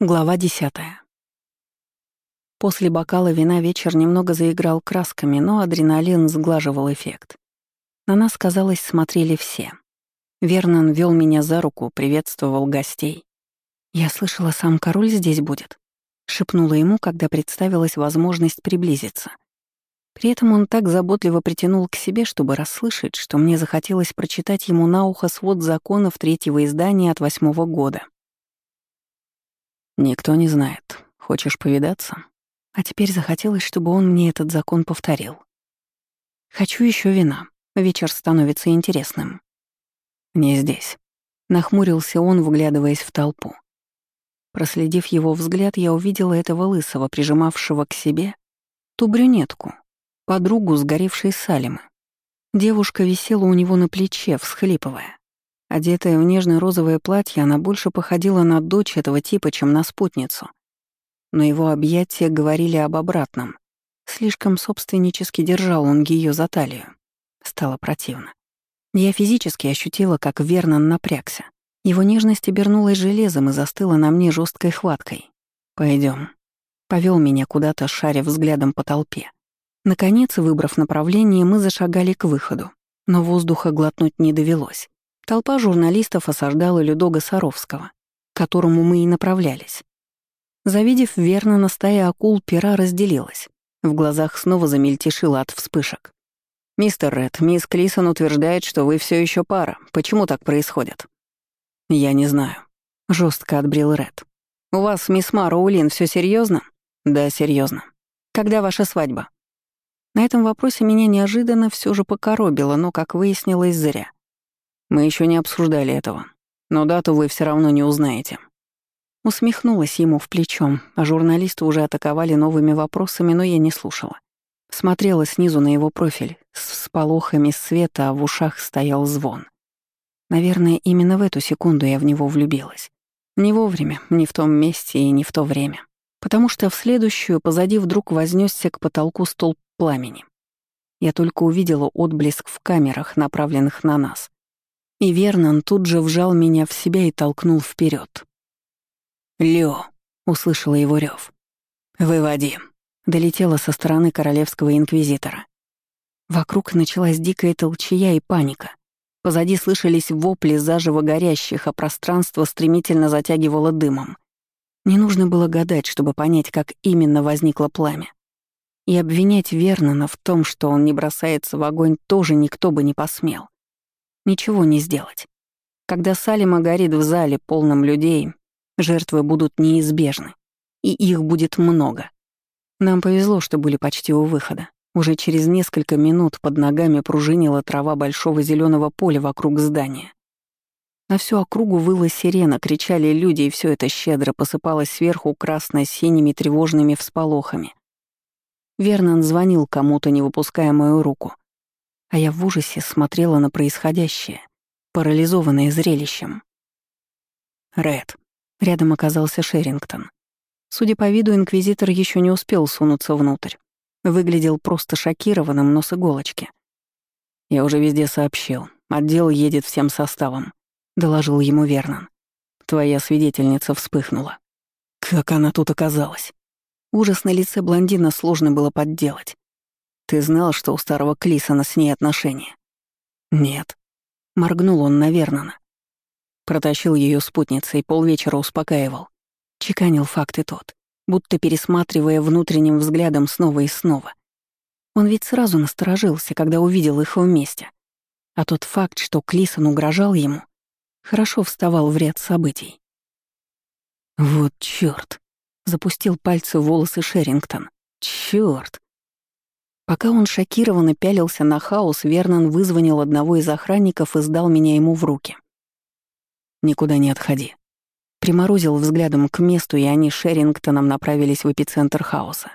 Глава десятая. После бокала вина вечер немного заиграл красками, но адреналин сглаживал эффект. На нас, казалось, смотрели все. Вернон вел меня за руку, приветствовал гостей. «Я слышала, сам король здесь будет», — шепнула ему, когда представилась возможность приблизиться. При этом он так заботливо притянул к себе, чтобы расслышать, что мне захотелось прочитать ему на ухо свод законов третьего издания от восьмого года. «Никто не знает. Хочешь повидаться?» А теперь захотелось, чтобы он мне этот закон повторил. «Хочу еще вина. Вечер становится интересным». «Не здесь». Нахмурился он, вглядываясь в толпу. Проследив его взгляд, я увидела этого лысого, прижимавшего к себе ту брюнетку, подругу сгоревшей Салимы. Девушка висела у него на плече, всхлипывая. Одетая в нежно-розовое платье, она больше походила на дочь этого типа, чем на спутницу. Но его объятия говорили об обратном. Слишком собственнически держал он ее за талию. Стало противно. Я физически ощутила, как Вернон напрягся. Его нежность обернулась железом и застыла на мне жесткой хваткой. Пойдем. Повел меня куда-то, шаря взглядом по толпе. Наконец, выбрав направление, мы зашагали к выходу. Но воздуха глотнуть не довелось. Толпа журналистов осаждала Людога Саровского, к которому мы и направлялись. Завидев верно, на стае акул пера разделилась. В глазах снова замельтешило от вспышек. «Мистер Ред, мисс Клисон утверждает, что вы все еще пара. Почему так происходит?» «Я не знаю», — жестко отбрил Ред. «У вас мисс Мароулин все серьезно? «Да, серьезно. Когда ваша свадьба?» На этом вопросе меня неожиданно все же покоробило, но, как выяснилось, зря. Мы еще не обсуждали этого, но дату вы все равно не узнаете». Усмехнулась ему в плечо, а журналисты уже атаковали новыми вопросами, но я не слушала. Смотрела снизу на его профиль, с всполохами света, а в ушах стоял звон. Наверное, именно в эту секунду я в него влюбилась. Не вовремя, не в том месте и не в то время. Потому что в следующую позади вдруг вознесся к потолку столб пламени. Я только увидела отблеск в камерах, направленных на нас. И Вернон тут же вжал меня в себя и толкнул вперед. «Лё!» — услышала его рев. «Выводи!» — долетела со стороны королевского инквизитора. Вокруг началась дикая толчая и паника. Позади слышались вопли заживо горящих, а пространство стремительно затягивало дымом. Не нужно было гадать, чтобы понять, как именно возникло пламя. И обвинять Вернона в том, что он не бросается в огонь, тоже никто бы не посмел ничего не сделать. Когда Салима горит в зале, полном людей, жертвы будут неизбежны. И их будет много. Нам повезло, что были почти у выхода. Уже через несколько минут под ногами пружинила трава большого зеленого поля вокруг здания. На всю округу выла сирена, кричали люди, и все это щедро посыпалось сверху красно-синими тревожными всполохами. Вернон звонил кому-то, не выпуская мою руку а я в ужасе смотрела на происходящее, парализованное зрелищем. «Ред». Рядом оказался Шерингтон. Судя по виду, инквизитор еще не успел сунуться внутрь. Выглядел просто шокированным, но с иголочки. «Я уже везде сообщил. Отдел едет всем составом», — доложил ему Вернон. «Твоя свидетельница вспыхнула». «Как она тут оказалась?» Ужас на лице блондина сложно было подделать. Ты знал, что у старого Клисона с ней отношения? Нет. Моргнул он на Вернона. Протащил ее спутницей, полвечера успокаивал. Чеканил факты тот, будто пересматривая внутренним взглядом снова и снова. Он ведь сразу насторожился, когда увидел их вместе. А тот факт, что Клисон угрожал ему, хорошо вставал в ряд событий. «Вот чёрт!» — запустил пальцы в волосы Шерингтон. «Чёрт!» Пока он шокированно пялился на хаос, Вернон вызвонил одного из охранников и сдал меня ему в руки. «Никуда не отходи». Приморозил взглядом к месту, и они Шерингтоном направились в эпицентр хаоса.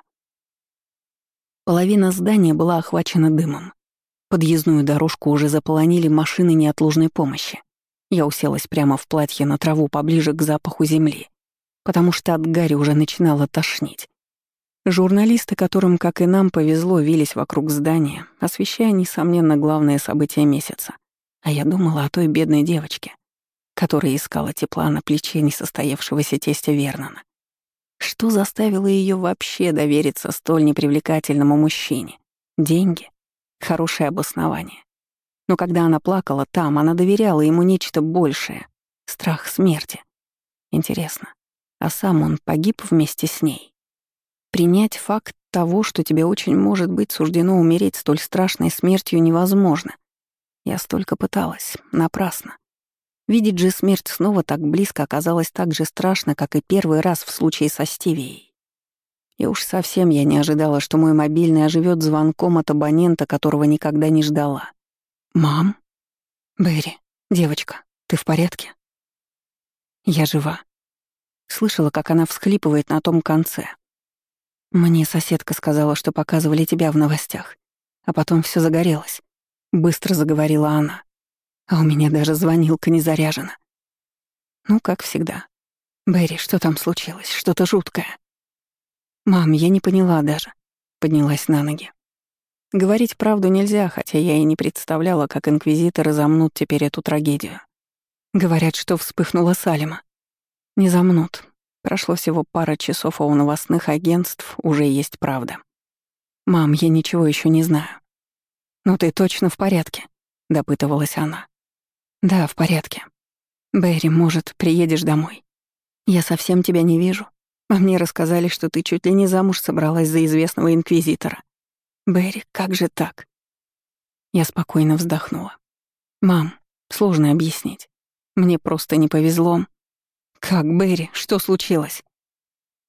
Половина здания была охвачена дымом. Подъездную дорожку уже заполонили машины неотложной помощи. Я уселась прямо в платье на траву поближе к запаху земли, потому что от Гарри уже начинало тошнить. Журналисты, которым, как и нам, повезло, вились вокруг здания, освещая, несомненно, главное событие месяца. А я думала о той бедной девочке, которая искала тепла на плече несостоявшегося тестя Вернона. Что заставило ее вообще довериться столь непривлекательному мужчине? Деньги? Хорошее обоснование. Но когда она плакала там, она доверяла ему нечто большее — страх смерти. Интересно, а сам он погиб вместе с ней? Принять факт того, что тебе очень может быть суждено умереть столь страшной смертью, невозможно. Я столько пыталась, напрасно. Видеть же смерть снова так близко оказалось так же страшно, как и первый раз в случае со Стивией. И уж совсем я не ожидала, что мой мобильный оживет звонком от абонента, которого никогда не ждала. «Мам? Берри, девочка, ты в порядке?» «Я жива». Слышала, как она всхлипывает на том конце. «Мне соседка сказала, что показывали тебя в новостях, а потом все загорелось», — быстро заговорила она. А у меня даже звонилка не заряжена. Ну, как всегда. «Берри, что там случилось? Что-то жуткое?» «Мам, я не поняла даже», — поднялась на ноги. Говорить правду нельзя, хотя я и не представляла, как инквизиторы замнут теперь эту трагедию. Говорят, что вспыхнула Салима. Не замнут. Прошло всего пара часов, а у новостных агентств уже есть правда. «Мам, я ничего еще не знаю». «Ну ты точно в порядке?» — допытывалась она. «Да, в порядке. Берри, может, приедешь домой? Я совсем тебя не вижу. А мне рассказали, что ты чуть ли не замуж собралась за известного инквизитора. Берри, как же так? Я спокойно вздохнула. Мам, сложно объяснить. Мне просто не повезло. Как, Берри, что случилось?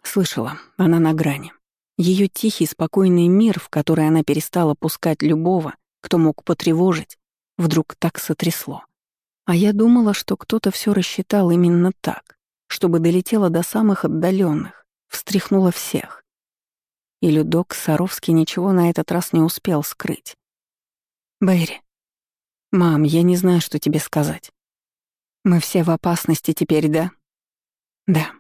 Слышала, она на грани. Ее тихий, спокойный мир, в который она перестала пускать любого, кто мог потревожить, вдруг так сотрясло. А я думала, что кто-то все рассчитал именно так, чтобы долетело до самых отдаленных, встряхнуло всех. И Людок Саровский ничего на этот раз не успел скрыть. «Берри, мам, я не знаю, что тебе сказать. Мы все в опасности теперь, да?» «Да»,